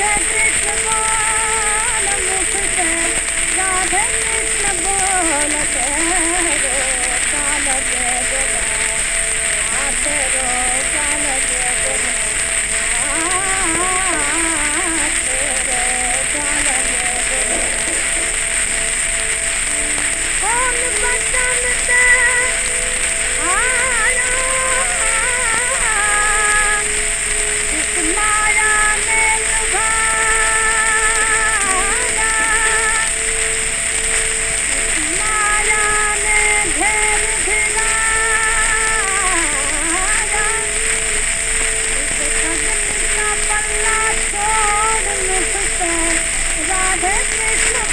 राधे कृष्ण, बोल मुख से राधे कृष्ण बोल रो काल के आते रो काल के कौन Jagannatho Namaskar Radha Krishna